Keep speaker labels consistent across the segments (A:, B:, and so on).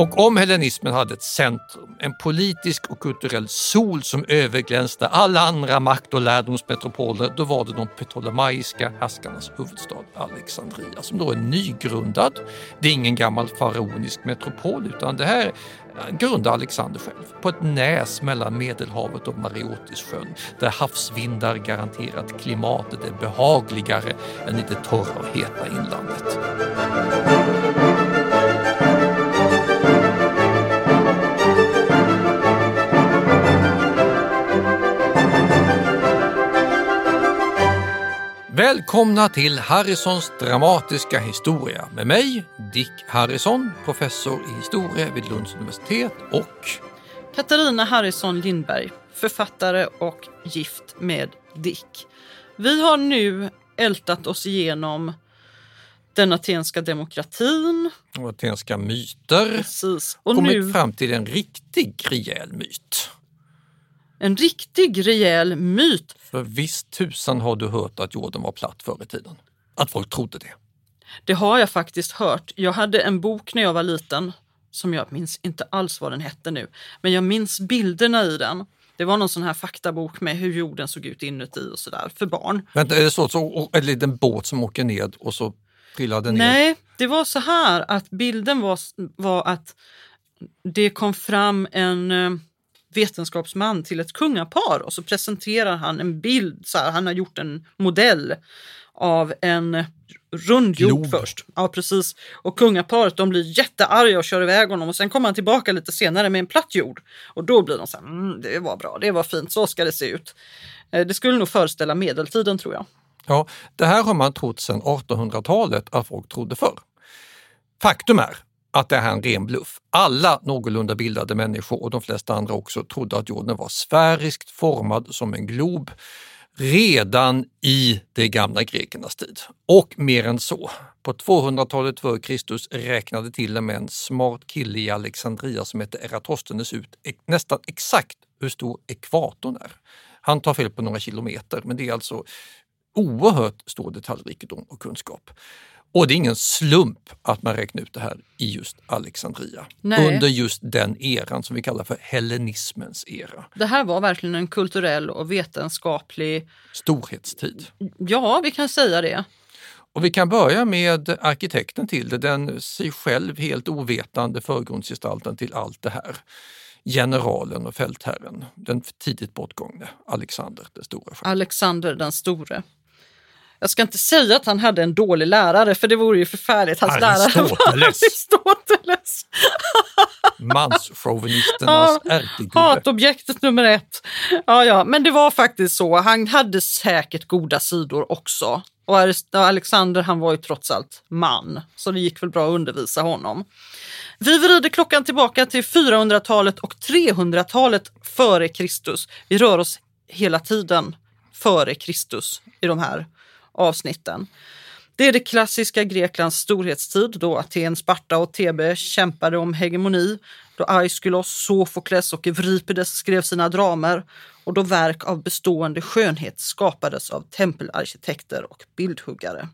A: Och om hellenismen hade ett centrum, en politisk och kulturell sol som överglänste alla andra makt och lärdomsmetropoler, då var det de ptolemaiska härskarnas huvudstad Alexandria som då är nygrundad. Det är ingen gammal faraonisk metropol utan det här grundade Alexander själv på ett näs mellan Medelhavet och Mareotissjön där havsvindar garanterat klimatet är behagligare än i det torra och heta inlandet. Välkomna till Harrisons dramatiska historia med mig, Dick Harrison, professor i historia vid Lunds universitet och
B: Katarina Harrison Lindberg, författare och gift med Dick. Vi har nu ältat oss igenom den atenska demokratin.
A: Och atenska myter.
B: Precis.
A: Och kommit nu... fram till en riktig rejäl myt.
B: En riktig rejäl myt.
A: För visst tusan har du hört att jorden var platt förr i tiden? Att folk trodde det?
B: Det har jag faktiskt hört. Jag hade en bok när jag var liten som jag minns inte alls vad den hette nu, men jag minns bilderna i den. Det var någon sån här faktabok med hur jorden såg ut inuti och sådär för barn.
A: Vänta, är det så, så en liten båt som åker ned och så trillar den ner?
B: Nej, det var så här att bilden var, var att det kom fram en eh, vetenskapsman till ett kungapar och så presenterar han en bild, så här, han har gjort en modell av en rund jord först. Ja, precis. Och kungaparet de blir jättearga och kör iväg honom och sen kommer han tillbaka lite senare med en platt jord. Och då blir de så här, mm, det var bra, det var fint, så ska det se ut. Eh, det skulle nog föreställa medeltiden tror jag.
A: Ja, det här har man trott sedan 1800-talet att folk trodde förr. Faktum är att det här är en ren bluff. Alla någorlunda bildade människor och de flesta andra också trodde att jorden var sfäriskt formad som en glob redan i de gamla grekernas tid. Och mer än så. På 200-talet före Kristus räknade till och med en smart kille i Alexandria som hette Eratosthenes ut nästan exakt hur stor ekvatorn är. Han tar fel på några kilometer, men det är alltså oerhört stor detaljrikedom och kunskap. Och det är ingen slump att man räknar ut det här i just Alexandria. Nej. Under just den eran som vi kallar för hellenismens era.
B: Det här var verkligen en kulturell och vetenskaplig
A: storhetstid.
B: Ja, vi kan säga det.
A: Och vi kan börja med arkitekten till det, den sig själv helt ovetande förgrundsgestalten till allt det här. Generalen och fältherren, den tidigt bortgångne Alexander den store.
B: Alexander den store. Jag ska inte säga att han hade en dålig lärare, för det vore ju förfärligt. Hans lärare var Aristoteles.
A: Manschauvinisternas ja, ärkegubbe.
B: Hatobjektet nummer ett. Ja, ja, men det var faktiskt så. Han hade säkert goda sidor också. Och Alexander han var ju trots allt man, så det gick väl bra att undervisa honom. Vi vrider klockan tillbaka till 400-talet och 300-talet före Kristus. Vi rör oss hela tiden före Kristus i de här avsnitten. Det är det klassiska Greklands storhetstid då Aten, Sparta och Thebe kämpade om hegemoni, då Aiskylos, Sofokles och Euripides skrev sina dramer och då verk av bestående skönhet skapades av tempelarkitekter och bildhuggare.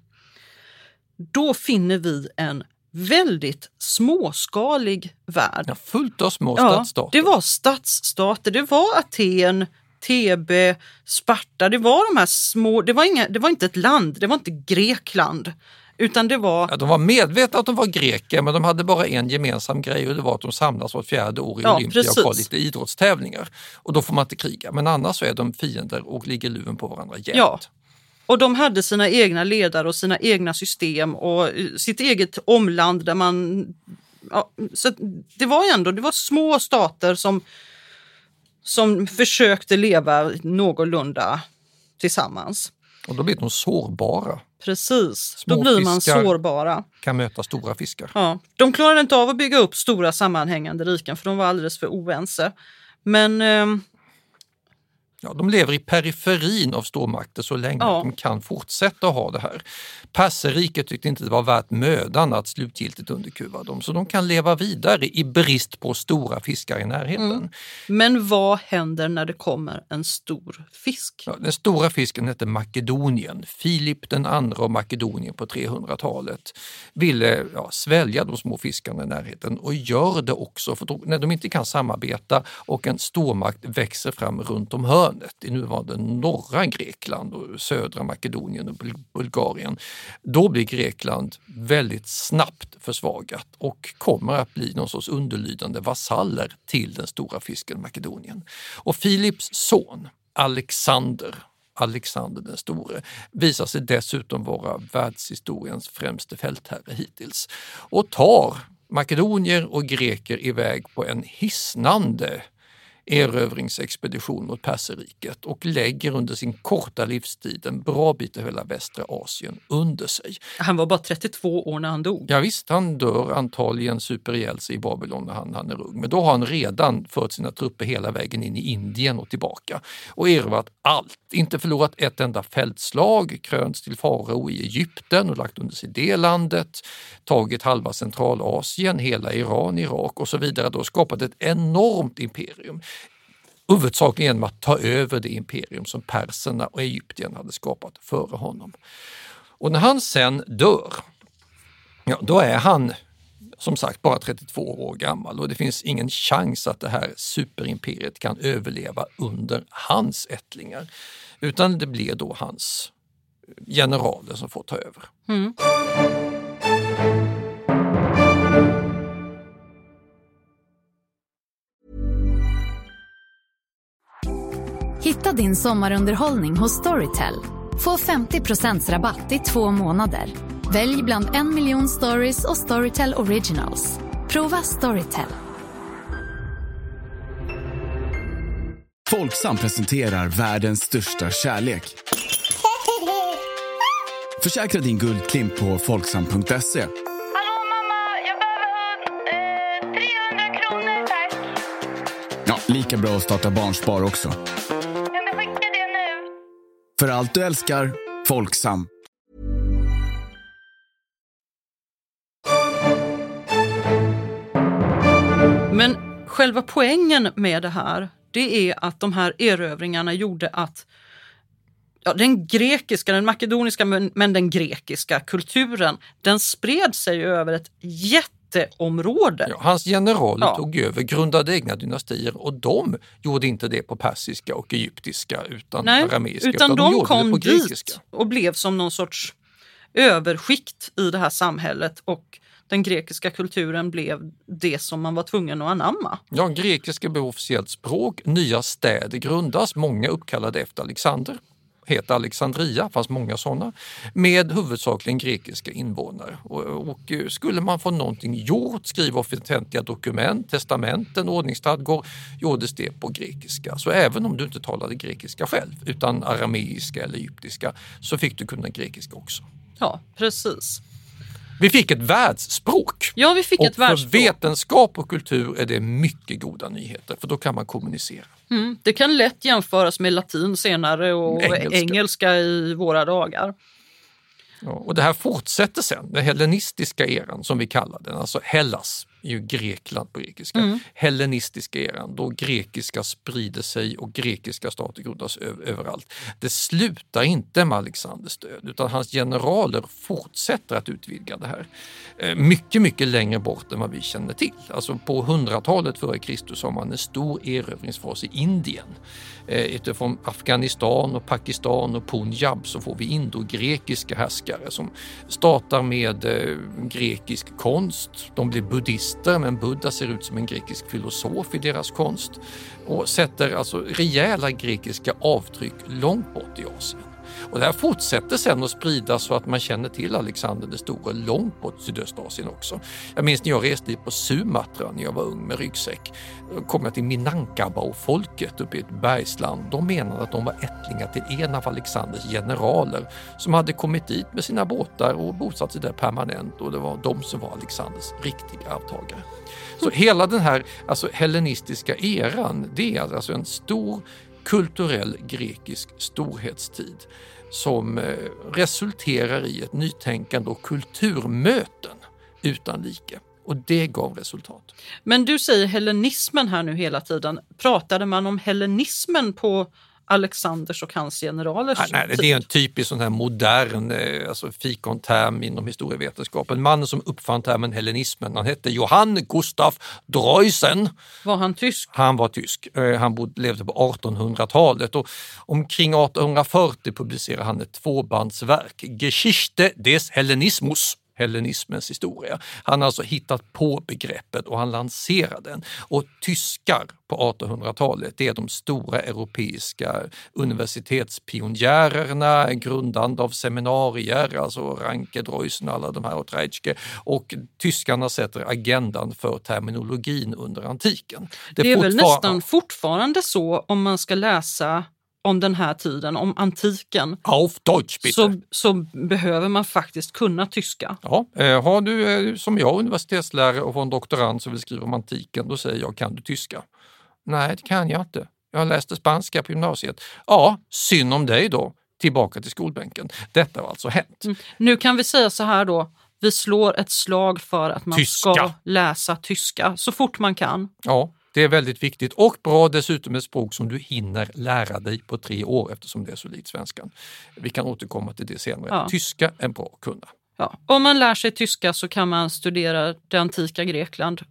B: Då finner vi en väldigt småskalig värld.
A: Ja, fullt av små ja, stadsstater.
B: Det var stadsstater, det var Aten, Thebe, Sparta. Det var de här små, det var, inga, det var inte ett land, det var inte Grekland. Utan det var...
A: Ja, de var medvetna att de var greker men de hade bara en gemensam grej och det var att de samlas vart fjärde år i ja, Olympia precis. och har lite idrottstävlingar. Och då får man inte kriga men annars så är de fiender och ligger luven på varandra jämt. Ja.
B: Och de hade sina egna ledare och sina egna system och eh, sitt eget omland där man... Ja, så det var ändå det var små stater som som försökte leva någorlunda tillsammans.
A: Och då blir de sårbara.
B: Precis, Små då blir man sårbara.
A: kan möta stora fiskar.
B: Ja. De klarade inte av att bygga upp stora sammanhängande riken för de var alldeles för oense. Men eh,
A: Ja, de lever i periferin av stormakter så länge
B: Ja.
A: de kan fortsätta ha det här. Perserriket tyckte inte det var värt mödan att slutgiltigt underkuva dem, så de kan leva vidare i brist på stora fiskar i närheten.
B: Mm. Men vad händer när det kommer en stor fisk?
A: Ja, den stora fisken hette Makedonien. Filip den andra av Makedonien på 300-talet ville ja, svälja de små fiskarna i närheten och gör det också för när de inte kan samarbeta och en stormakt växer fram runt om hörnet i nuvarande norra Grekland och södra Makedonien och Bulgarien. Då blir Grekland väldigt snabbt försvagat och kommer att bli någon sorts underlydande vasaller till den stora fisken Makedonien. Och Filips son Alexander Alexander den store visar sig dessutom vara världshistoriens främste fältherre hittills och tar makedonier och greker iväg på en hisnande erövringsexpedition mot Perserriket och lägger under sin korta livstid en bra bit av hela västra Asien under sig.
B: Han var bara 32 år när han dog.
A: Ja, visst, han dör antagligen super ihjäl sig i Babylon när han, han är ung, men då har han redan fört sina trupper hela vägen in i Indien och tillbaka och erövrat allt. Inte förlorat ett enda fältslag, krönts till farao i Egypten och lagt under sig det landet, tagit halva Centralasien, hela Iran, Irak och så vidare. Då skapat ett enormt imperium. Huvudsakligen genom att ta över det imperium som perserna och Egypten hade skapat före honom. Och när han sen dör, ja, då är han som sagt bara 32 år gammal och det finns ingen chans att det här superimperiet kan överleva under hans ättlingar. Utan det blir då hans generaler som får ta över.
B: Mm.
C: Hitta din sommarunderhållning hos Storytel. Få 50 rabatt i två månader. Välj bland en miljon stories och Storytel Originals. Prova Storytel.
D: Folksam presenterar världens största kärlek. Försäkra din guldklimp på folksam.se.
E: Hallå mamma, jag behöver. Eh, 300 kronor tack.
D: Ja, lika bra att starta Barnspar också. För allt du älskar, Folksam.
B: Men själva poängen med det här, det är att de här erövringarna gjorde att ja, den grekiska, den makedoniska, men, men den grekiska kulturen, den spred sig över ett jätteområde.
A: Ja, hans generaler
B: Ja.
A: tog över, grundade egna dynastier och de gjorde inte det på persiska och egyptiska utan
B: Nej,
A: arameiska
B: utan
A: de,
B: de
A: gjorde
B: kom
A: det på grekiska.
B: dit och blev som någon sorts överskikt i det här samhället och den grekiska kulturen blev det som man var tvungen att anamma.
A: Ja, grekiska blev officiellt språk, nya städer grundas, många uppkallade efter Alexander, heter Alexandria, fanns många sådana, med huvudsakligen grekiska invånare. Och, och eh, skulle man få någonting gjort, skriva offentliga dokument, testamenten, ordningsstadgor, gjordes det på grekiska. Så även om du inte talade grekiska själv, utan arameiska eller egyptiska, så fick du kunna grekiska också.
B: Ja, precis.
A: Vi fick ett världsspråk.
B: Ja, vi fick
A: och
B: ett
A: för
B: världsspråk.
A: vetenskap och kultur är det mycket goda nyheter, för då kan man kommunicera.
B: Mm, det kan lätt jämföras med latin senare och
A: Engelska.
B: engelska, i våra dagar.
A: Ja, och det här fortsätter sen, den hellenistiska eran som vi kallar den, alltså Hellas är ju Grekland på grekiska.
B: Mm.
A: Hellenistiska eran, då grekiska sprider sig och grekiska stater grundas överallt. Det slutar inte med Alexanders död utan hans generaler fortsätter att utvidga det här. Eh, Mycket, mycket längre bort än vad vi känner till. Alltså på 100-talet före Kristus har man en stor erövringsfas i Indien. Eh, utifrån Afghanistan och Pakistan och Punjab så får vi indogrekiska härskare som startar med eh, grekisk konst. De blir buddhister men Buddha ser ut som en grekisk filosof i deras konst och sätter alltså rejäla grekiska avtryck långt bort i Asien. Och det här fortsätter sen att spridas så att man känner till Alexander den store långt bort i Sydöstasien också. Jag minns när jag reste dit på Sumatra när jag var ung med ryggsäck. Då kom jag till Minangkabau-folket uppe i ett bergsland. De menade att de var ättlingar till en av Alexanders generaler som hade kommit dit med sina båtar och bosatt sig där permanent och det var de som var Alexanders riktiga arvtagare. Så hela den här alltså, hellenistiska eran, det är alltså en stor kulturell grekisk storhetstid som eh, resulterar i ett nytänkande och kulturmöten utan like. Och det gav resultat.
B: Men du säger hellenismen här nu hela tiden. Pratade man om hellenismen på Alexanders och hans generalers
A: Nej, nej, det är en typisk sån här modern eh, alltså fikonterm inom historievetenskapen. Mannen som uppfann termen hellenismen, han hette Johann Gustaf Droysen.
B: Var han tysk?
A: Han var tysk. Eh, Han bod, levde på 1800-talet och omkring 1840 publicerade han ett tvåbandsverk, Geschichte des Hellenismus hellenismens historia. Han har alltså hittat på begreppet och han lanserade den. Och tyskar på 1800-talet, det är de stora europeiska universitetspionjärerna, grundande av seminarier, alltså Ranke, Dreusen, alla de här och Treitschke. Och tyskarna sätter agendan för terminologin under antiken.
B: Det är väl nästan fortfarande så om man ska läsa om den här tiden, om antiken,
A: Auf Deutsch bitte!
B: så, så behöver man faktiskt kunna tyska.
A: Ja, eh, har du eh, som jag universitetslärare och en doktorand som vill skriva om antiken, då säger jag kan du tyska? Nej, det kan jag inte. Jag läste spanska på gymnasiet. Ja, synd om dig då. Tillbaka till skolbänken. Detta har alltså hänt.
B: Nu kan vi säga så här då, vi slår ett slag för att man
A: Tyska.
B: ska läsa tyska så fort man kan.
A: Ja, det är väldigt viktigt och bra dessutom ett språk som du hinner lära dig på tre år eftersom det är så likt svenskan. Vi kan återkomma till det senare.
B: Ja.
A: Tyska är bra att kunna.
B: Ja. Om man lär sig tyska så kan man studera det antika Grekland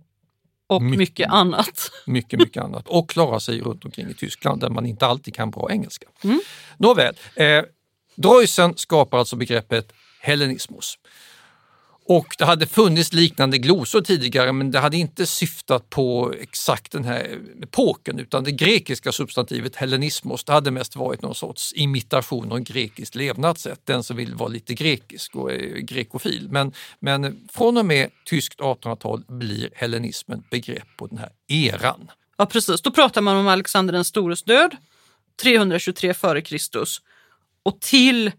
B: och
A: Mycket.
B: mycket, annat.
A: mycket, mycket annat och klara sig runt omkring i Tyskland där man inte alltid kan bra engelska.
B: Mm.
A: Nåväl, eh, Dreusen skapar alltså begreppet hellenismus. Och det hade funnits liknande glosor tidigare men det hade inte syftat på exakt den här epoken utan det grekiska substantivet hellenismos det hade mest varit någon sorts imitation av grekiskt levnadssätt, den som vill vara lite grekisk och är grekofil. Men, men från och med tyskt 1800-tal blir hellenismen begrepp på den här eran.
B: Ja, precis. Då pratar man om Alexander den stores död, 323 f.Kr. och till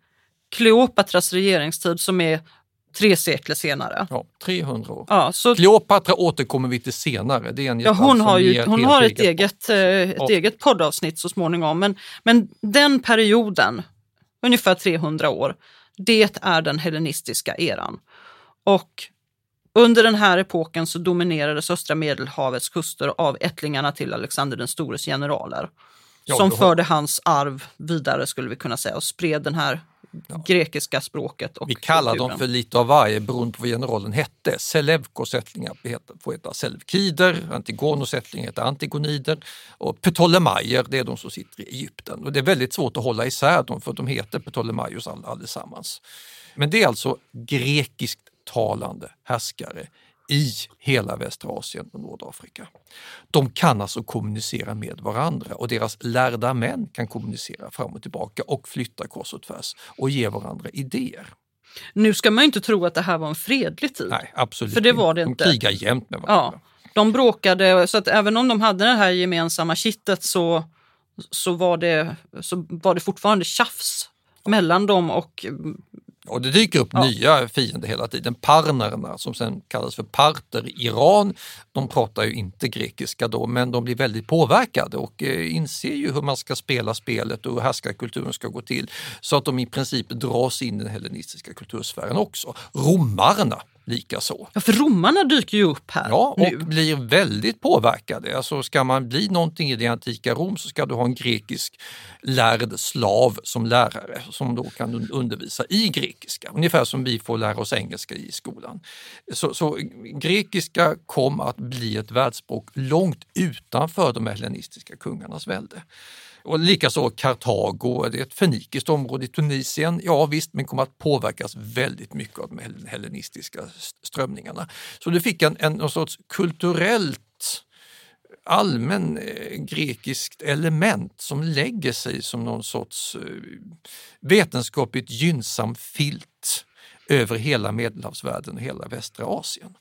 B: Kleopatras regeringstid som är tre sekler senare.
A: Ja, 300 år.
B: Ja, så,
A: Kleopatra återkommer vi till senare. Det är en
B: ja, hon har, ju, hon har ett eget, eh, ett
A: Ja.
B: eget poddavsnitt så småningom. Men, men den perioden, ungefär 300 år, det är den hellenistiska eran. Och under den här epoken så dominerades östra medelhavets kuster av ättlingarna till Alexander den stores generaler.
A: Ja,
B: som förde hans arv vidare skulle vi kunna säga och spred den här grekiska språket och
A: Vi kallar
B: kulturen.
A: dem för lite av varje beroende på vad generalen hette. Selevkos ättlingar heter- får heta Selevkider, Antigonos ättlingar heter Antigonider och Ptolemaier, det är de som sitter i Egypten. Och det är väldigt svårt att hålla isär dem för de heter Ptolemaios all, allesammans. Men det är alltså grekiskt talande härskare i hela västra Asien och Nordafrika. De kan alltså kommunicera med varandra och deras lärda män kan kommunicera fram och tillbaka och flytta kors och tvärs och ge varandra idéer.
B: Nu ska man ju inte tro att det här var en fredlig tid.
A: Nej, absolut
B: För det var det
A: De
B: inte.
A: krigar jämt med varandra.
B: Ja, de bråkade, så att även om de hade det här gemensamma kittet så, så, var, det, så var det fortfarande tjafs mellan dem och
A: Och det dyker upp
B: Ja.
A: nya fiender hela tiden. Parnerna som sen kallas för parter Iran. De pratar ju inte grekiska då men de blir väldigt påverkade och eh, inser ju hur man ska spela spelet och hur härskarkulturen ska gå till. Så att de i princip dras in i den hellenistiska kultursfären också. Romarna likaså.
B: Ja, för romarna dyker ju upp här
A: Ja, och
B: nu.
A: blir väldigt påverkade. Alltså ska man bli någonting i det antika Rom så ska du ha en grekisk lärd slav som lärare som då kan un- undervisa i grekiska. Ungefär som vi får lära oss engelska i skolan. Så, så grekiska kom att bli ett världsspråk långt utanför de hellenistiska kungarnas välde. Och likaså Kartago, det är ett fenikiskt område i Tunisien. Ja visst, men kommer att påverkas väldigt mycket av de hellenistiska strömningarna. Så du fick en, en någon sorts kulturellt allmän eh, grekiskt element som lägger sig som någon sorts eh, vetenskapligt gynnsam filt över hela Medelhavsvärlden och hela västra Asien.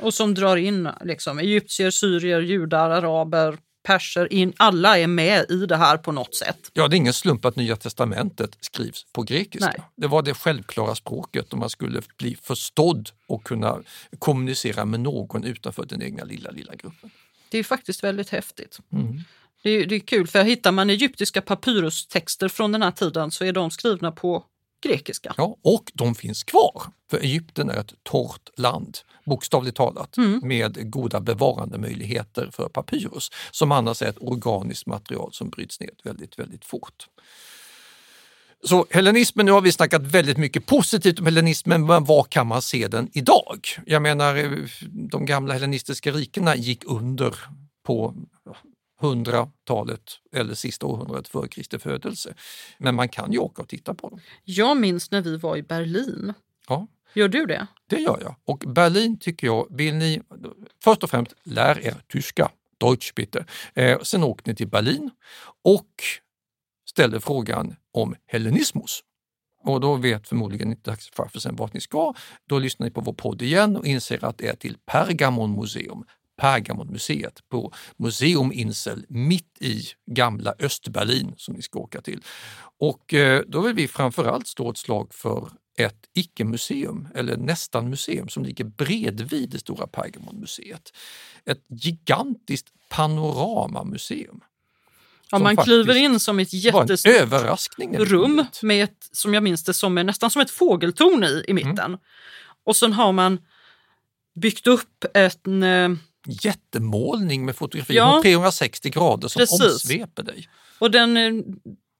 B: Och som drar in liksom, egyptier, syrier, judar, araber, perser in. Alla är med i det här på något sätt.
A: Ja, det är ingen slump att Nya testamentet skrivs på grekiska.
B: Nej.
A: Det var det självklara språket om man skulle bli förstådd och kunna kommunicera med någon utanför den egna lilla, lilla gruppen.
B: Det är faktiskt väldigt häftigt.
A: Mm.
B: Det är, det är kul för hittar man egyptiska papyrustexter från den här tiden så är de skrivna på grekiska.
A: Ja, och de finns kvar, för Egypten är ett torrt land, bokstavligt talat, med goda bevarandemöjligheter för papyrus, som annars är ett organiskt material som bryts ned väldigt, väldigt fort. Så hellenismen, nu har vi snackat väldigt mycket positivt om hellenismen, men var kan man se den idag? Jag menar, eh, de gamla hellenistiska rikena gick under på 100-talet eller sista århundradet före Kristi födelse. Men man kan ju åka och titta på dem.
B: Jag minns när vi var i Berlin.
A: Ja,
B: Gör du det?
A: det gör jag. Och Berlin tycker jag, vill ni först och främst lär er tyska, Deutsch bitte. Eh, sen åker ni till Berlin och ställer frågan om hellenismus. Och då vet förmodligen inte dagsfarfisen vart ni ska. Då lyssnar ni på vår podd igen och inser att det är till Pergamon museum. Pergamonmuseet på Museum Insel mitt i gamla Östberlin som ni ska åka till. Och eh, då vill vi framförallt stå ett slag för ett icke-museum, eller nästan museum, som ligger bredvid det stora Pergamonmuseet. Ett gigantiskt panoramamuseum.
B: Ja, man kliver in som ett jättestort
A: överraskning.
B: rum med ett, som jag minns det, som är nästan som ett fågeltorn i, i mitten.
A: Mm.
B: Och sen har man byggt upp en...
A: Jättemålning med fotografier
B: Ja.
A: på 360 grader som
B: Precis.
A: omsveper dig.
B: Och den, eh,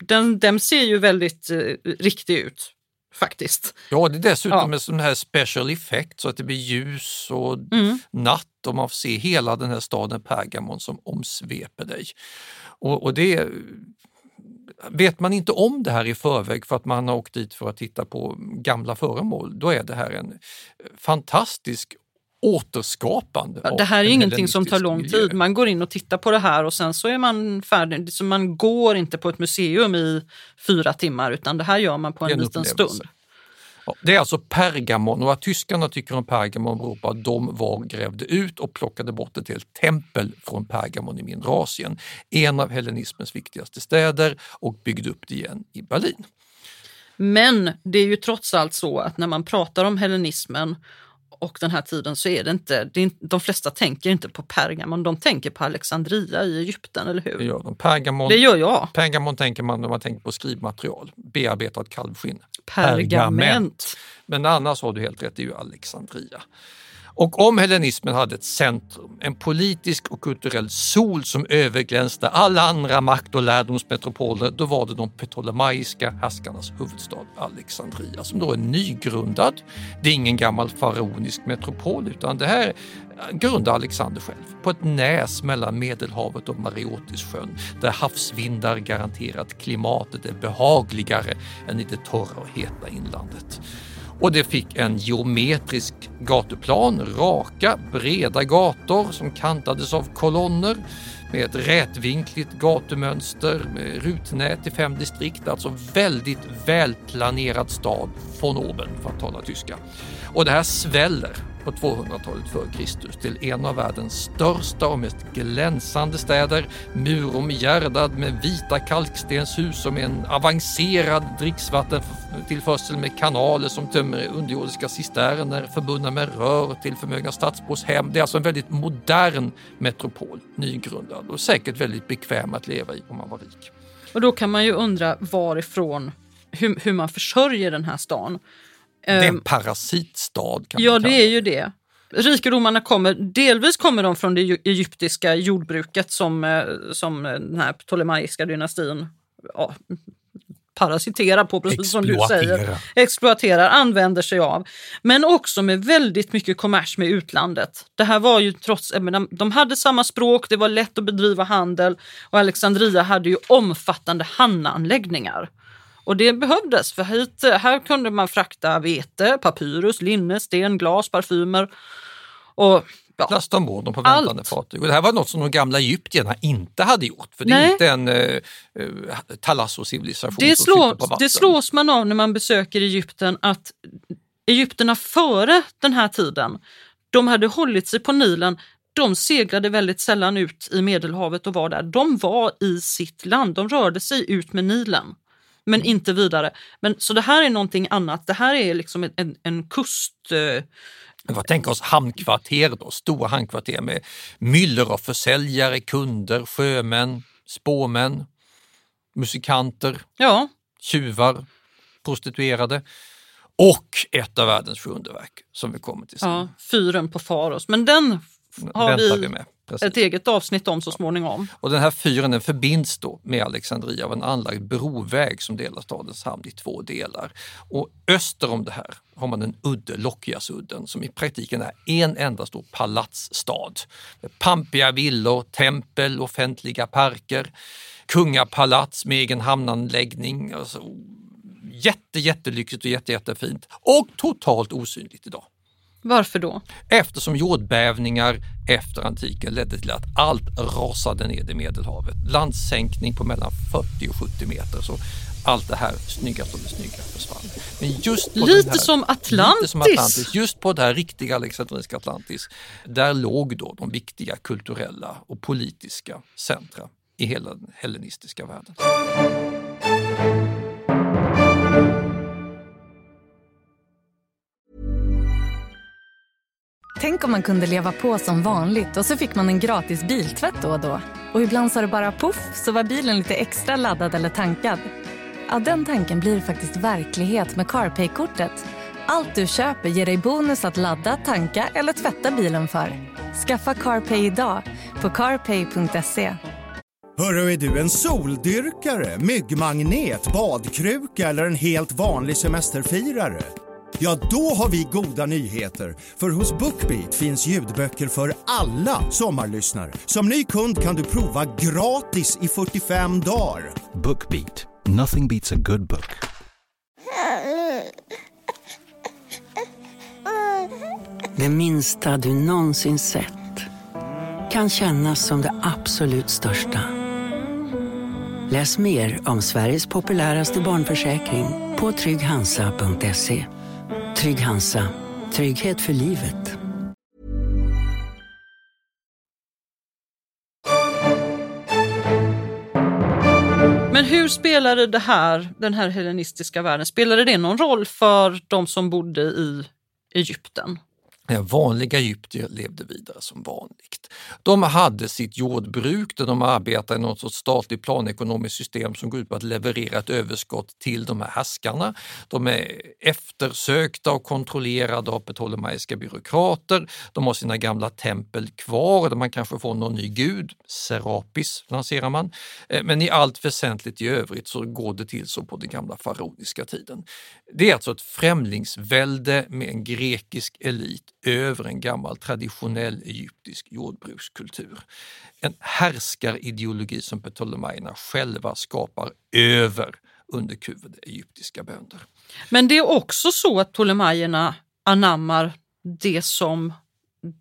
B: den, den ser ju väldigt eh, riktig ut, faktiskt.
A: Ja, det är dessutom
B: Ja.
A: med sån här special effect så att det blir ljus och
B: Mm.
A: natt och man får se hela den här staden Pergamon som omsveper dig. Och, och det Vet man inte om det här i förväg för att man har åkt dit för att titta på gamla föremål, då är det här en fantastisk återskapande.
B: Ja, det här är
A: en
B: ingenting som tar lång
A: miljö.
B: tid. Man går in och tittar på det här och sen så är man färdig. Så man går inte på ett museum i fyra timmar utan det här gör man på en,
A: en
B: liten stund.
A: Ja, det är alltså Pergamon och vad tyskarna tycker om Pergamon beror på att de var grävde ut och plockade bort ett helt tempel från Pergamon i mindre Asien. En av hellenismens viktigaste städer och byggde upp det igen i Berlin.
B: Men det är ju trots allt så att när man pratar om hellenismen och den här tiden så är det inte, det är de flesta tänker inte på Pergamon, de tänker på Alexandria i Egypten, eller
A: Det
B: hur?
A: gör de. Pergamon,
B: Det gör jag.
A: Pergamon tänker man när man tänker på skrivmaterial, bearbetat kalvskinn.
B: Pergament.
A: Men annars har du helt rätt, det är ju Alexandria. Och om hellenismen hade ett centrum, en politisk och kulturell sol som överglänste alla andra makt och lärdomsmetropoler, då var det de ptolemaiska härskarnas huvudstad Alexandria som då är nygrundad. Det är ingen gammal faraonisk metropol utan det här grundade Alexander själv på ett näs mellan Medelhavet och Mareotissjön där havsvindar garanterat klimatet är behagligare än i det torra och heta inlandet. Och det fick en geometrisk gatuplan, raka, breda gator som kantades av kolonner med ett rätvinkligt gatumönster med rutnät i fem distrikt. Alltså väldigt välplanerad stad von oben för att tala tyska. Och det här sväller på 200-talet f.Kr. Till en av världens största och mest glänsande städer, muromgärdad med vita kalkstenshus och med en avancerad dricksvattentillförsel med kanaler som tömmer underjordiska cisterner förbundna med rör till förmögna stadsboshem. Det är alltså en väldigt modern metropol, nygrundad och säkert väldigt bekväm att leva i om man var rik.
B: Och då kan man ju undra varifrån, hur, hur man försörjer den här stan.
A: Det är
B: Ehm,
A: en parasitstad kan
B: Ja,
A: man
B: det är ju det. Rikedomarna kommer, delvis kommer de från det egyptiska jordbruket som, eh, som eh, den här ptolemaiska dynastin ja, parasiterar på, precis som du säger.
A: Exploatera.
B: Exploaterar, använder sig av. Men också med väldigt mycket kommers med utlandet. Det här var ju trots, menar, de hade samma språk, det var lätt att bedriva handel och Alexandria hade ju omfattande hamnanläggningar. Och det behövdes, för hit, här kunde man frakta vete, papyrus, linne, sten, glas, parfymer. Och ja,
A: lasta ombord dem på
B: Allt.
A: väntande fartyg. Och det här var något som de gamla egyptierna inte hade gjort, för det är
B: Nej.
A: inte en eh, eh, Thalasso-civilisation
B: det,
A: som flyter på
B: slår,
A: vatten.
B: det slås man av när man besöker Egypten att Egypterna före den här tiden, de hade hållit sig på Nilen. De seglade väldigt sällan ut i Medelhavet och var där. De var i sitt land, de rörde sig ut med Nilen. Men
A: Mm.
B: inte vidare. Men, så det här är någonting annat. Det här är liksom en, en, en kust... Eh,
A: får tänka oss hamnkvarter då, stora hamnkvarter med myller av försäljare, kunder, sjömän, spåmän, musikanter,
B: Ja,
A: tjuvar, prostituerade och ett av världens sju underverk som vi kommer till sen.
B: ja, fyren på Faros. Men den har
A: Väntar
B: vi,
A: vi med. Precis.
B: ett eget avsnitt om så småningom.
A: Och den här fyren den förbinds då med Alexandria av en anlagd broväg som delar stadens hamn i två delar. Och öster om det här har man en udde, Lockiasudden, som i praktiken är en enda stor palatsstad. Med pampiga villor, tempel, offentliga parker, kungapalats med egen hamnanläggning. Alltså, jätte, jättelyxigt och jätte, jättefint och totalt osynligt idag.
B: Varför då?
A: Eftersom jordbävningar efter antiken ledde till att allt rasade ned i Medelhavet. Landsänkning på mellan 40 och 70 meter. Så allt det här snygga som det snygga försvann. Men just på
B: Lite
A: här,
B: som Atlantis.
A: Lite som Atlantis. Just på det här riktiga Alexandrinska Atlantis. Där låg då de viktiga kulturella och politiska centra i hela den hellenistiska världen.
F: Tänk om man kunde leva på som vanligt och så fick man en gratis biltvätt då och då. Och ibland sa det bara poff så var bilen lite extra laddad eller tankad. Ja, den tanken blir faktiskt verklighet med CarPay-kortet. Allt du köper ger dig bonus att ladda, tanka eller tvätta bilen för. Skaffa CarPay idag på carpay.se.
G: Hörru, är du en soldyrkare, myggmagnet, badkruka eller en helt vanlig semesterfirare? Ja, då har vi goda nyheter. För hos Bookbeat finns ljudböcker för alla sommarlyssnare. Som ny kund kan du prova gratis i 45 dagar.
H: Bookbeat. Nothing beats a good book.
I: Det minsta du någonsin sett kan kännas som det absolut största. Läs mer om Sveriges populäraste barnförsäkring på trygghansa.se. Trygg Hansa. Trygghet för livet.
B: Men hur spelade det här, den här hellenistiska världen, spelade det någon roll för de som bodde i Egypten?
A: Eh, Vanliga egyptier levde vidare som vanligt. De hade sitt jordbruk där de arbetade i något sorts statligt planekonomiskt system som går ut på att leverera ett överskott till de här härskarna. De är eftersökta och kontrollerade av ptolemaiska byråkrater. De har sina gamla tempel kvar där man kanske får någon ny gud, Serapis lanserar man. Eh, men i allt väsentligt i övrigt så går det till så på den gamla faraoniska tiden. Det är alltså ett främlingsvälde med en grekisk elit över en gammal traditionell egyptisk jordbrukskultur. En härskarideologi som ptolemaierna själva skapar över underkuvade egyptiska bönder.
B: Men det är också så att ptolemaierna anammar det som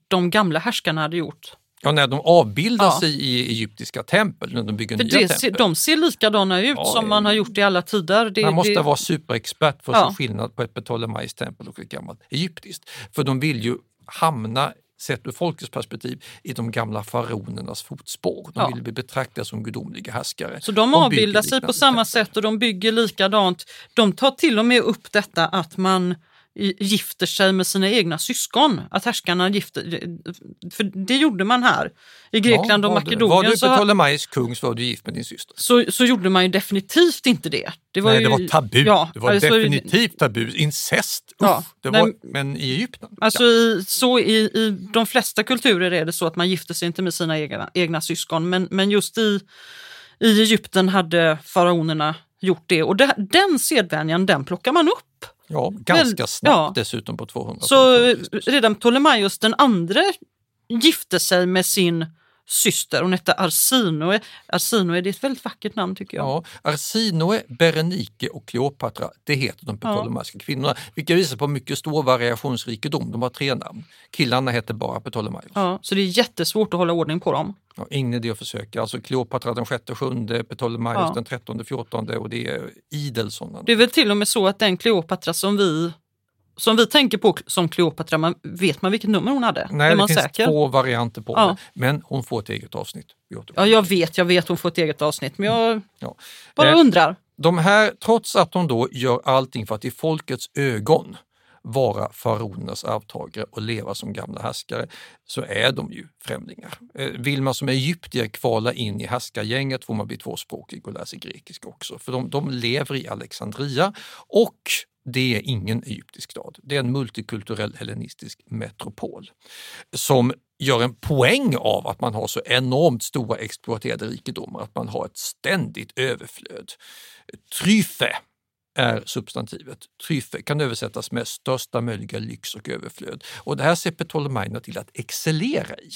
B: de gamla härskarna hade gjort.
A: Ja, när de avbildar
B: Ja.
A: sig i egyptiska tempel, när de bygger
B: För
A: nya
B: det,
A: tempel.
B: de ser likadana ut
A: Ja,
B: som man har gjort i alla tider. Det,
A: Man måste
B: det,
A: vara superexpert för att
B: Ja.
A: se skillnad på ett ptolemaiskt tempel och ett gammalt egyptiskt. För de vill ju hamna, sett ur folkets perspektiv, i de gamla faraonernas fotspår. De
B: Ja.
A: vill bli betraktade som gudomliga härskare.
B: Så de
A: och
B: avbildar sig på samma sätt och de bygger likadant. De tar till och med upp detta att man gifter sig med sina egna syskon. Att härskarna gifter För det gjorde man här. I Grekland och
A: var du- Var
B: Makedonien
A: du
B: så,
A: ptolemaisk kung så var du gift med din syster.
B: så, så gjorde man ju definitivt inte det. Det var,
A: Nej,
B: ju,
A: det var tabu.
B: Ja,
A: det var
B: alltså,
A: definitivt tabu. Incest, Usch,
B: Ja,
A: det
B: nej,
A: var, men i Egypten.
B: Alltså
A: ja.
B: i, så i, I de flesta kulturer är det så att man gifter sig inte med sina egna, egna syskon. Men, men just i, i Egypten hade faraonerna gjort det. Och det, den sedvänjan den plockar man upp.
A: Ja, ganska snabbt
B: ja.
A: dessutom på 200
B: Så redan Ptolemaios den andre gifte sig med sin syster. Hon hette Arsinoe. Arsinoe det är ett väldigt vackert namn tycker jag.
A: Ja, Arsinoe, Berenike och Kleopatra, det heter de ptolemaiska kvinnorna, vilka visar på mycket stor variationsrikedom. De har tre namn. Killarna heter bara Ptolemaios.
B: Ja, så det är jättesvårt att hålla ordning på dem.
A: Ja, ingen idé att försöka. Alltså Kleopatra den sjätte, sjunde, Ptolemaios
B: Ja.
A: den trettonde, fjortonde och det är idel sådana.
B: Det är väl till och med så att den Kleopatra som vi som vi tänker på som Kleopatra, man, vet man vilket nummer hon hade?
A: Nej,
B: är
A: det
B: man
A: finns
B: säker?
A: två varianter på
B: Ja.
A: det. Men hon får ett eget avsnitt.
B: Ja, jag vet, jag vet hon får ett eget avsnitt, men jag
A: Ja.
B: bara
A: Eh,
B: undrar.
A: De här, trots att de då gör allting för att i folkets ögon vara faraonernas arvtagare och leva som gamla härskare så är de ju främlingar. Eh, vill man som egyptier kvala in i härskargänget får man bli tvåspråkig och lära sig grekiska också. För de, de lever i Alexandria och det är ingen egyptisk stad. Det är en multikulturell hellenistisk metropol som gör en poäng av att man har så enormt stora exploaterade rikedomar, att man har ett ständigt överflöd. Tryfe är substantivet. tryffe, kan översättas med största möjliga lyx och överflöd. Och det här ser Ptolemaina till att excellera i.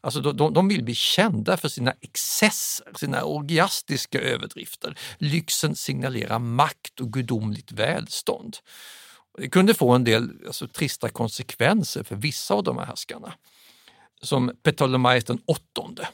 A: Alltså de, de, de vill bli kända för sina excesser, sina orgiastiska överdrifter. Lyxen signalerar makt och gudomligt välstånd. Det kunde få en del alltså, trista konsekvenser för vissa av de här härskarna. Som Ptolemaios den åttonde.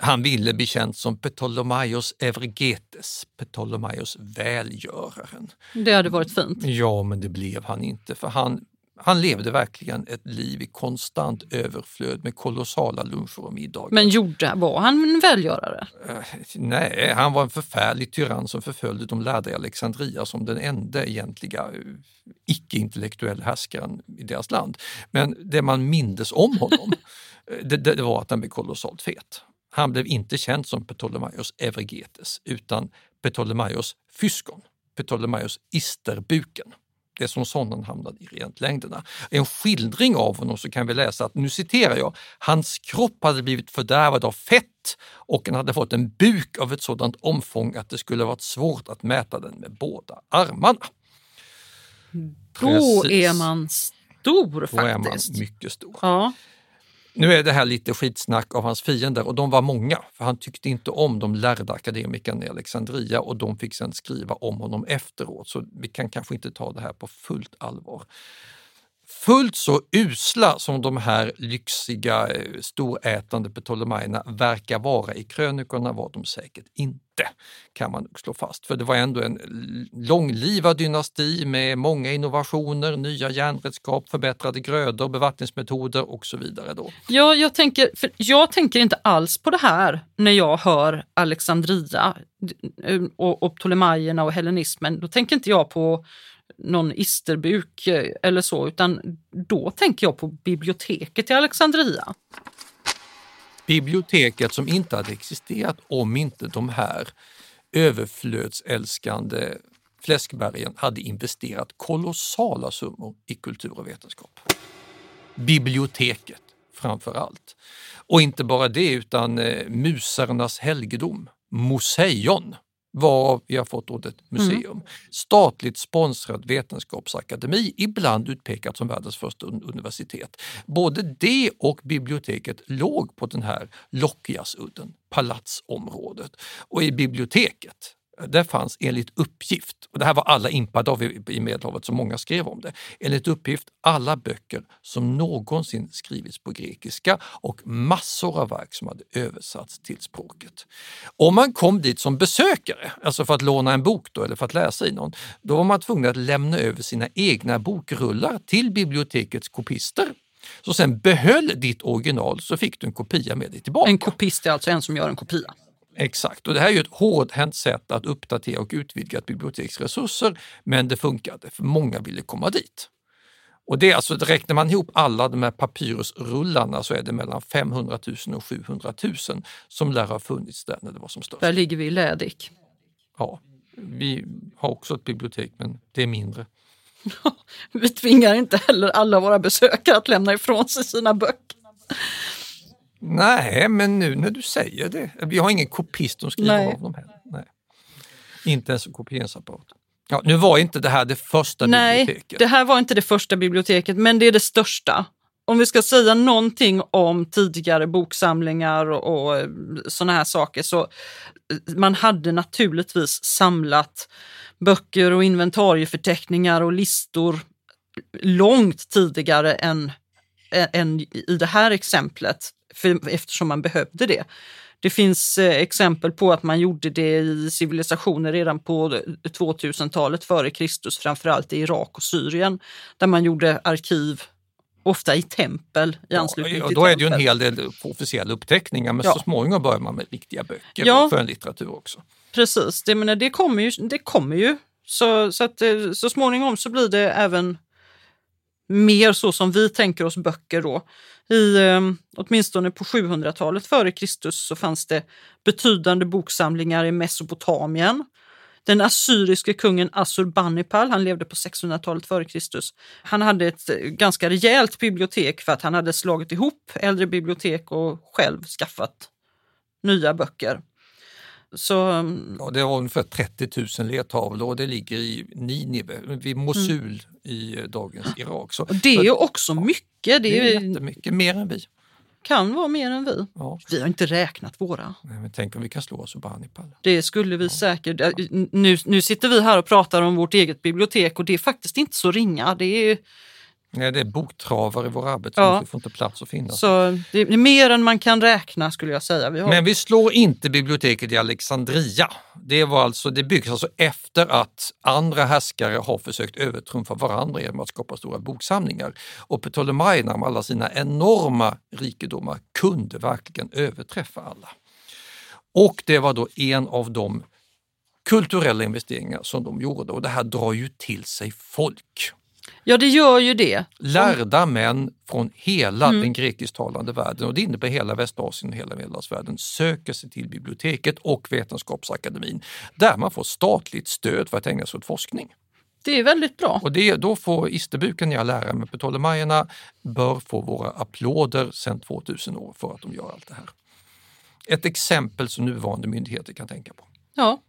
A: Han ville bli känd som Ptolemaios Evregetes, Ptolemaios välgöraren.
B: Det hade varit fint.
A: Ja, men det blev han inte för han, han levde verkligen ett liv i konstant överflöd med kolossala luncher och middagar.
B: Men gjorde, var han en välgörare?
A: Eh, Nej, han var en förfärlig tyrann som förföljde de lärda i Alexandria som den enda egentliga eh, icke-intellektuella härskaren i deras land. Men det man mindes om honom, eh, det, det var att han blev kolossalt fet. Han blev inte känd som Ptolemaios Evregetes utan Ptolemaios Fyskon, Ptolemaios Isterbuken. Det är som sådana hamnade i rent längderna. I en skildring av honom så kan vi läsa att, nu citerar jag, hans kropp hade blivit fördärvad av fett och han hade fått en buk av ett sådant omfång att det skulle varit svårt att mäta den med båda armarna.
B: Då
A: Precis.
B: är man stor
A: Då är man
B: faktiskt.
A: mycket stor.
B: Ja.
A: Nu är det här lite skitsnack av hans fiender och de var många, för han tyckte inte om de lärda akademikerna i Alexandria och de fick sedan skriva om honom efteråt, så vi kan kanske inte ta det här på fullt allvar. Fullt så usla som de här lyxiga, eh, storätande Ptolemaierna verkar vara i krönikorna var de säkert inte, kan man nog slå fast. För det var ändå en långlivad dynasti med många innovationer, nya järnredskap, förbättrade grödor, bevattningsmetoder och så vidare. Då.
B: Ja, jag, tänker, för jag tänker inte alls på det här när jag hör Alexandria eh, och, och Ptolemaierna och hellenismen. Då tänker inte jag på någon isterbuk eh, eller så, utan då tänker jag på biblioteket i Alexandria.
A: Biblioteket som inte hade existerat om inte de här överflödsälskande fläskbergen hade investerat kolossala summor i kultur och vetenskap. Biblioteket framför allt. Och inte bara det utan eh, musarnas helgedom, Museion, varav vi har fått ordet museum. Statligt sponsrad vetenskapsakademi, ibland utpekat som världens första un- universitet. Både det och biblioteket låg på den här Lockiasudden, palatsområdet. Och i biblioteket där fanns enligt uppgift, och det här var alla impade av i Medelhavet, så många skrev om det, enligt uppgift alla böcker som någonsin skrivits på grekiska och massor av verk som hade översatts till språket. Om man kom dit som besökare, alltså för att låna en bok då, eller för att läsa i någon, då var man tvungen att lämna över sina egna bokrullar till bibliotekets kopister. Så sen behöll ditt original så fick du en kopia med dig tillbaka.
B: En kopist är alltså en som gör en kopia.
A: Exakt, och det här är ju ett hårdhänt sätt att uppdatera och utvidga ett biblioteks resurser, men det funkade för många ville komma dit. Och det är alltså, räknar man ihop alla de här papyrusrullarna så är det mellan 500 000 och 700 000 som lär ha funnits där när det var som störst.
B: Där ligger vi i Lädik.
A: Ja, vi har också ett bibliotek men det är mindre.
B: Vi tvingar inte heller alla våra besökare att lämna ifrån sig sina böcker.
A: Nej, men nu när du säger det. Vi har ingen kopist som skriver
B: Nej.
A: av dem heller. Nej. Inte ens en kopieringsapparat. Ja, nu var inte det här det första
B: Nej,
A: biblioteket.
B: det här var inte det första biblioteket, men det är det största. Om vi ska säga någonting om tidigare boksamlingar och, och sådana här saker så eh, man hade naturligtvis samlat böcker och inventarieförteckningar och listor långt tidigare än, än i det här exemplet, för, eftersom man behövde det. Det finns eh, exempel på att man gjorde det i civilisationer redan på 2000-talet före Kristus, framförallt i Irak och Syrien, där man gjorde arkiv ofta i tempel i anslutning
A: Ja, och då är det ju en hel del officiella uppteckningar men
B: Ja.
A: så småningom börjar man med riktiga böcker
B: Ja.
A: och skönlitteratur också.
B: Precis, det, menar, det kommer ju. Det kommer ju. Så, så, att, eh, så småningom så blir det även mer så som vi tänker oss böcker då. I, eh, åtminstone på 700-talet före Kristus så fanns det betydande boksamlingar i Mesopotamien. Den assyriske kungen Assurbanipal, han levde på 600-talet före Kristus. Han hade ett eh, ganska rejält bibliotek för att han hade slagit ihop äldre bibliotek och själv skaffat nya böcker. Så, mm,
A: Ja, det var ungefär 30 000 lertavlor och det ligger i Ninive, vid Mosul i eh, dagens Irak. Så,
B: och det är
A: så
B: ju också mycket. Det,
A: det är jättemycket, mer än vi.
B: kan vara mer än vi.
A: Ja.
B: Vi har inte räknat våra.
A: Nej, men tänk om vi kan slå oss Banipal.
B: Det skulle vi säkert. äh, Nu, nu sitter vi här och pratar om vårt eget bibliotek och det är faktiskt inte så ringa. Det är,
A: Nej, det är boktravar i vår arbetsrum,
B: Ja.
A: så vi får inte plats att finnas.
B: så det är mer än man kan räkna skulle jag säga. Vi har,
A: Men vi slår inte biblioteket i Alexandria. Det, var alltså, det byggs alltså efter att andra härskare har försökt övertrumfa varandra genom att skapa stora boksamlingar. Och Ptolemaierna med alla sina enorma rikedomar kunde verkligen överträffa alla. Och det var då en av de kulturella investeringar som de gjorde och det här drar ju till sig folk.
B: Ja, det gör ju det.
A: Lärda män från hela
B: Mm.
A: den grekisktalande världen och det innebär hela Västasien och hela Medelhavsvärlden söker sig till biblioteket och Vetenskapsakademin där man får statligt stöd för att ägna sig åt forskning.
B: Det är väldigt bra.
A: Och det, då får isterbuken jag lära mig, Ptolemaierna bör få våra applåder sedan 2000 år för att de gör allt det här. Ett exempel som nuvarande myndigheter kan tänka på.
B: Ja.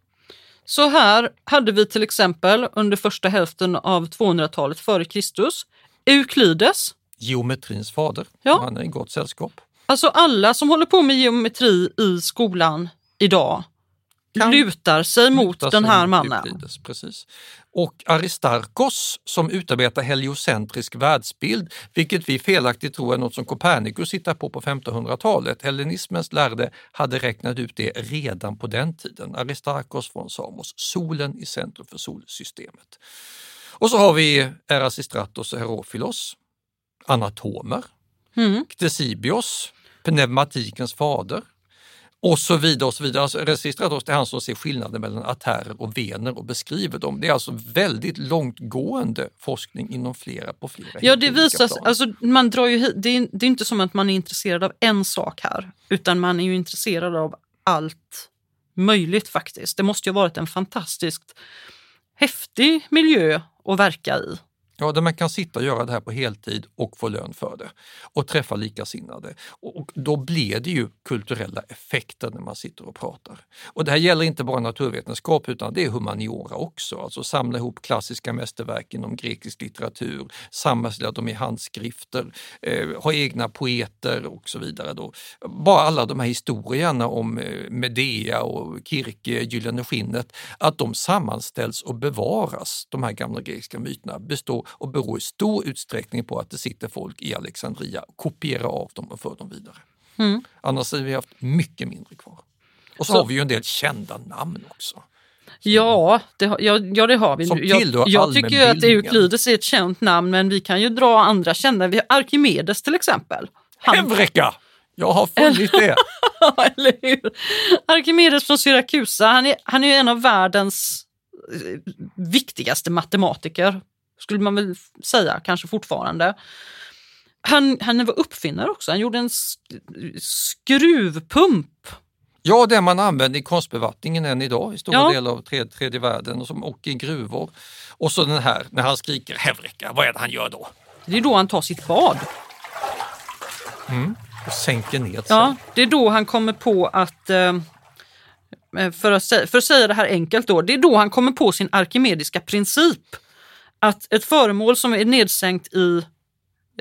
B: Så här hade vi till exempel under första hälften av 200-talet före Kristus Euklides.
A: Geometrins fader,
B: Ja.
A: han är i gott sällskap.
B: Alltså alla som håller på med geometri i skolan idag
A: Kan
B: lutar sig mot
A: luta
B: den här mannen.
A: Euklides, precis. Och Aristarkos som utarbetar heliocentrisk världsbild, vilket vi felaktigt tror är något som Copernicus hittar på på 1500-talet. Hellenismens lärde hade räknat ut det redan på den tiden. Aristarkos från Samos, solen i centrum för solsystemet. Och så har vi Erasistratos och Herofilos, anatomer,
B: Mm.
A: Ctesibios, pneumatikens fader och så vidare. och så vidare. Alltså, Erasistratos det är han som ser skillnaden mellan artärer och vener och beskriver dem. Det är alltså väldigt långtgående forskning inom flera på flera
B: Ja, det visar
A: plan.
B: alltså man drar ju hit, det, är, det är inte som att man är intresserad av en sak här, utan man är ju intresserad av allt möjligt faktiskt. Det måste ju ha varit en fantastiskt häftig miljö att verka i.
A: Ja, där man kan sitta och göra det här på heltid och få lön för det och träffa likasinnade. Och då blir det ju kulturella effekter när man sitter och pratar. Och det här gäller inte bara naturvetenskap utan det är humaniora också, alltså samla ihop klassiska mästerverk inom grekisk litteratur, sammanställa dem i handskrifter, eh, ha egna poeter och så vidare. Då. Bara alla de här historierna om eh, Medea och Kirke, Gyllene skinnet, att de sammanställs och bevaras, de här gamla grekiska myterna, består och beror i stor utsträckning på att det sitter folk i Alexandria och kopierar av dem och för dem vidare.
B: Mm.
A: Annars hade vi haft mycket mindre kvar. Och så,
B: Så-
A: har vi ju en del kända namn också.
B: Ja, det, har- ja, ja, det har vi.
A: Som
B: jag jag tycker att. Euklides är ett känt namn, men vi kan ju dra andra kända. Vi har Arkimedes till exempel. Han-
A: Hevreka! Jag har funnit det!
B: Ja, eller hur? Arkimedes från Syrakusa, han är, han är en av världens eh, viktigaste matematiker, skulle man väl säga, kanske fortfarande. Han, han var uppfinnare också, han gjorde en sk- skruvpump.
A: Ja, det man använder i konstbevattningen än idag i stora
B: Ja.
A: delar av tredje, tredje världen och, som, och i gruvor. Och så den här, när han skriker Hevreka, vad är det han gör då?
B: Det är då han tar sitt bad.
A: Och sänker ner sig.
B: Ja, det är då han kommer på att, eh, för att, för att säga det här enkelt då, det är då han kommer på sin arkimediska princip. Att ett föremål som är nedsänkt i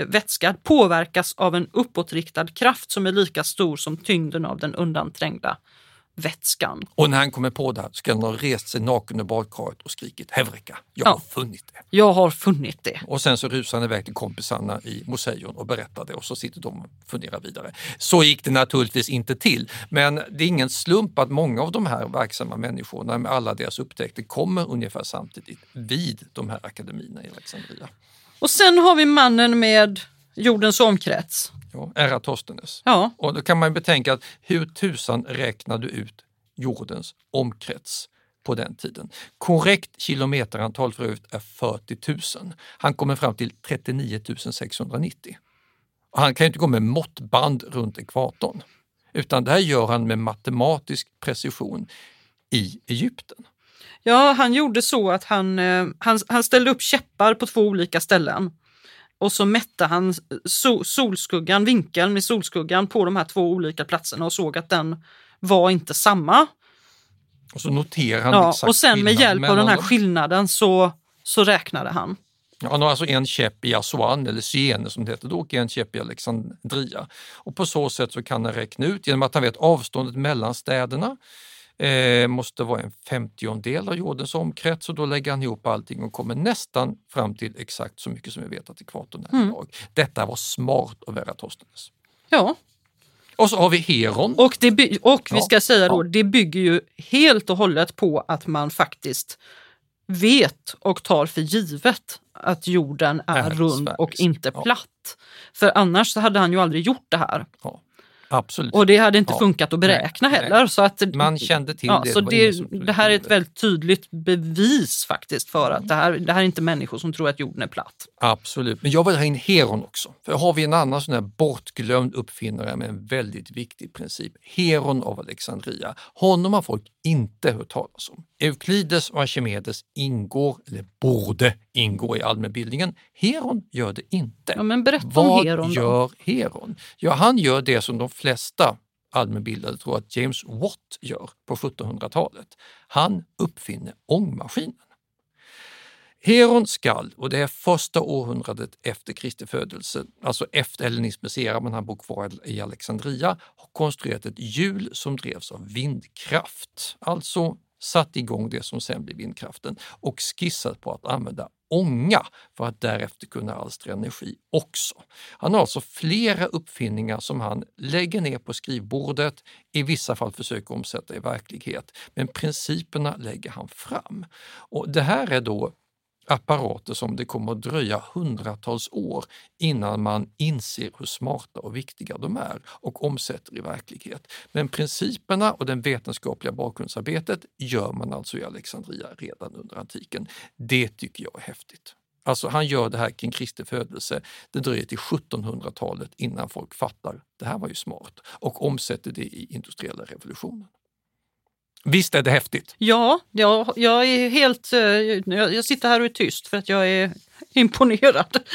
B: vätska påverkas av en uppåtriktad kraft som är lika stor som tyngden av den undanträngda vätskan.
A: Och när han kommer på det här ska han ha rest sig naken ur badkaret och skrikit Hevreka, jag
B: Ja.
A: har funnit det.
B: Jag har funnit det.
A: Och sen så rusar han iväg till kompisarna i Museion och berättar det och så sitter de och funderar vidare. Så gick det naturligtvis inte till, men det är ingen slump att många av de här verksamma människorna med alla deras upptäckter kommer ungefär samtidigt vid de här akademierna i Alexandria.
B: Och sen har vi mannen med jordens omkrets.
A: Ja, Eratosthenes.
B: Ja,
A: Och då kan man betänka att hur tusan räknar du ut jordens omkrets på den tiden. Korrekt kilometerantal för övrigt är 40 000. Han kommer fram till 39 690. Och han kan ju inte gå med måttband runt ekvatorn, utan det här gör han med matematisk precision i Egypten.
B: Ja, han gjorde så att han, eh, han, han ställde upp käppar på två olika ställen. Och så mätte han so, solskuggan, vinkeln med solskuggan på de här två olika platserna och såg att den var inte samma.
A: Och så noterar han
B: Ja,
A: exakt
B: och sen med hjälp av den här skillnaden så, så räknade han.
A: Ja, Han har alltså en käpp i Aswan, eller Syene som det heter då, och en käpp i Alexandria. Och på så sätt så kan han räkna ut, genom att han vet avståndet mellan städerna, eh, måste vara en femtiondel av jordens omkrets och då lägger han ihop allting och kommer nästan fram till exakt så mycket som vi vet att ekvatorn är
B: Mm.
A: idag. Detta var smart av Eratosthenes.
B: Ja,
A: Och så har vi Heron.
B: och, det och vi
A: Ja,
B: ska säga då,
A: ja.
B: det bygger ju helt och hållet på att man faktiskt vet och tar för givet att jorden är,
A: Är
B: rund
A: sfärisk,
B: och inte
A: ja.
B: platt. För annars hade han ju aldrig gjort det här.
A: Ja, absolut.
B: Och det hade inte
A: Ja.
B: funkat att beräkna
A: Nej,
B: heller. Så att,
A: Man kände till
B: ja,
A: det.
B: Så det, det här är ett väldigt tydligt bevis faktiskt för att det här, det här är inte människor som tror att jorden är platt.
A: Absolut, men jag vill ha in Heron också. För har vi en annan sån här bortglömd uppfinnare med en väldigt viktig princip. Heron av Alexandria. Honom har folk inte hört talas om. Euklides och Archimedes ingår, eller borde ingå i allmänbildningen. Heron gör det inte.
B: Ja, men berätta om
A: Vad
B: Heron då.
A: gör Heron? Ja, han gör det som de flesta allmänbildade tror att James Watt gör på 1700-talet. Han uppfinner ångmaskinen. Heron skall, och det är första århundradet efter Kristi födelse, alltså efter hellenismens era, men han bor kvar i Alexandria, har konstruerat ett hjul som drevs av vindkraft. Alltså satt igång det som sen blir vindkraften och skissat på att använda ånga för att därefter kunna alstra energi också. Han har alltså flera uppfinningar som han lägger ner på skrivbordet, i vissa fall försöker omsätta i verklighet, men principerna lägger han fram. Och Det här är då apparater som det kommer att dröja hundratals år innan man inser hur smarta och viktiga de är och omsätter i verklighet. Men principerna och det vetenskapliga bakgrundsarbetet gör man alltså i Alexandria redan under antiken. Det tycker jag är häftigt. Alltså han gör det här kring Kristi födelse. Det dröjer till 1700-talet innan folk fattar det här var ju smart och omsätter det i industriella revolutionen. Visst är det häftigt?
B: Ja, jag, jag är helt... eh, Jag, jag sitter här och är tyst för att jag är imponerad.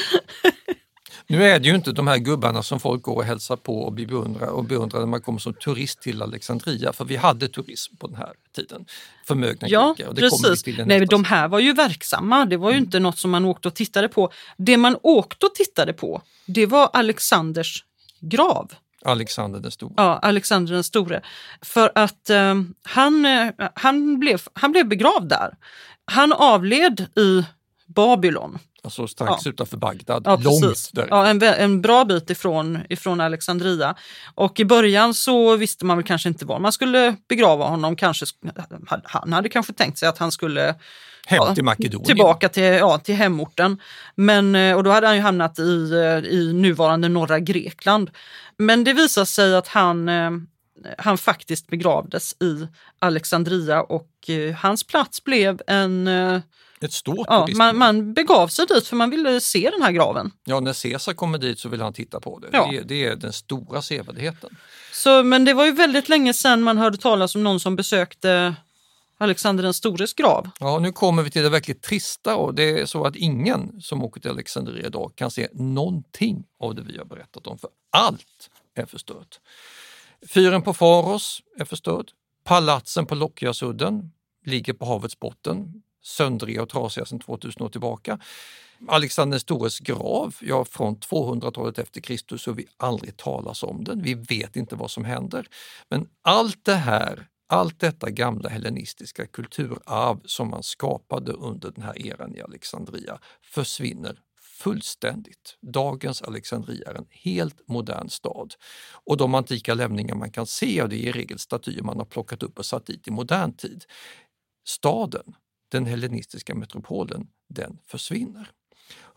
A: Nu är det ju inte de här gubbarna som folk går och hälsar på och beundrar och beundrar när man kommer som turist till Alexandria, för vi hade turism på den här tiden. Förmögna
B: Ja,
A: greker. och det
B: precis.
A: till
B: Nej,
A: nästa
B: de här var ju verksamma. Det var ju inte något som man åkte och tittade på. Det man åkte och tittade på, det var Alexanders grav.
A: Alexander den store.
B: Ja, Alexander den store. För att eh, han, eh, han, blev, han blev begravd där. Han avled i Babylon.
A: Alltså strax utanför Bagdad,
B: Ja,
A: långt där.
B: Ja, en, en bra bit ifrån, ifrån Alexandria. Och i början så visste man väl kanske inte var man skulle begrava honom. Kanske, sk- han hade kanske tänkt sig att han skulle
A: Hem
B: ja,
A: till Makedonien.
B: tillbaka till, ja, till hemorten. Men, eh, och då hade han ju hamnat i, eh, i nuvarande norra Grekland. Men det visade sig att han, eh, han faktiskt begravdes i Alexandria och hans plats blev en...
A: Ett stort
B: Ja, man, man begav sig dit för man ville se den här graven.
A: Ja, när Caesar kommer dit så vill han titta på det.
B: Ja.
A: Det, det är den stora sevärdheten.
B: Så, men det var ju väldigt länge sedan man hörde talas om någon som besökte Alexander den stores grav.
A: Ja, nu kommer vi till det verkligt trista och det är så att ingen som åker till Alexandria idag kan se någonting av det vi har berättat om, för allt är förstört. Fyren på Faros är förstörd. Palatsen på Lockiasudden ligger på havets botten, söndriga och trasiga sedan 2000 år tillbaka. Alexander den stores grav, ja från 200-talet efter Kristus så vi aldrig talas om den. Vi vet inte vad som händer. Men allt det här allt detta gamla hellenistiska kulturarv som man skapade under den här eran i Alexandria försvinner fullständigt. Dagens Alexandria är en helt modern stad. Och de antika lämningar man kan se, och det är i regel statyer man har plockat upp och satt dit i modern tid. Staden, den hellenistiska metropolen, den försvinner.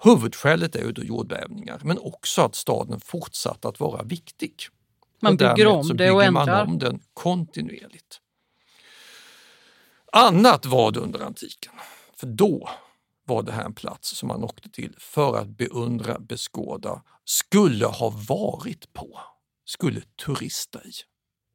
A: Huvudskälet är ju då jordbävningar, men också att staden fortsatte att vara viktig.
B: Man bygger om
A: så
B: det och
A: bygger man
B: ändrar.
A: om den kontinuerligt. Annat var det under antiken, för då var det här en plats som man åkte till för att beundra, beskåda, skulle ha varit på, skulle turista i,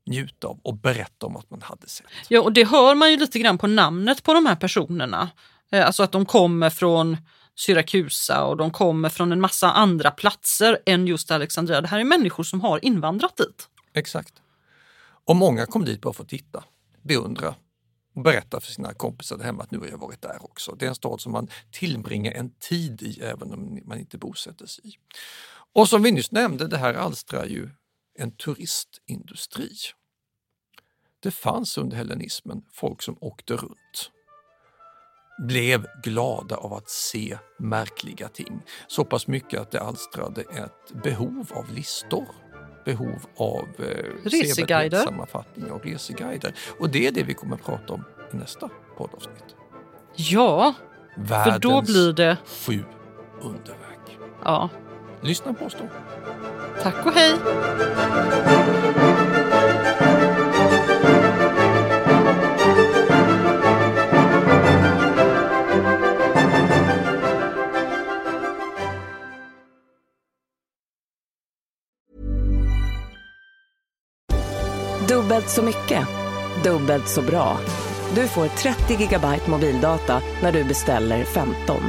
A: njuta av och berätta om att man hade sett.
B: Ja, och det hör man ju lite grann på namnet på de här personerna. Eh, Alltså att de kommer från Syrakusa och de kommer från en massa andra platser än just Alexandria. Det här är människor som har invandrat dit.
A: Exakt. Och många kom dit bara för att titta, beundra och berätta för sina kompisar där hemma att nu har jag varit där också. Det är en stad som man tillbringar en tid i även om man inte bosätter sig i. Och som vi nyss nämnde, det här alstrar ju en turistindustri. Det fanns under hellenismen folk som åkte runt blev glada av att se märkliga ting. Så pass mycket att det alstrade ett behov av listor, behov av eh,
B: Reseguider.
A: sammanfattningar och reseguider. Och det är det vi kommer att prata om i nästa poddavsnitt.
B: Ja, för då
A: Världens
B: blir det...
A: sju underverk.
B: Ja,
A: Lyssna på oss då
B: tack och hej!
J: Dubbelt så mycket, dubbelt så bra. Du får 30 gigabyte mobildata när du beställer 15.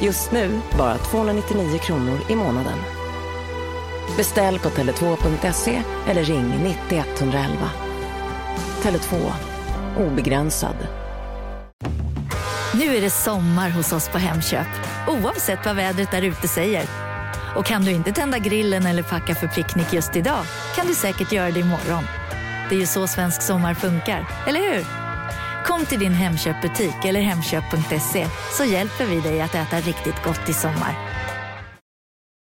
J: Just nu bara 299 kronor i månaden. Beställ på tele2.se eller ring 90 111. Tele2. Obegränsad.
C: Nu är det sommar hos oss på Hemköp, oavsett vad vädret där ute säger. Och kan du inte tända grillen eller packa för picknick just idag kan du säkert göra det imorgon. Det är ju så svensk sommar funkar, eller hur? Kom till din Hemköpbutik eller hemköp.se så hjälper vi dig att äta riktigt gott i sommar.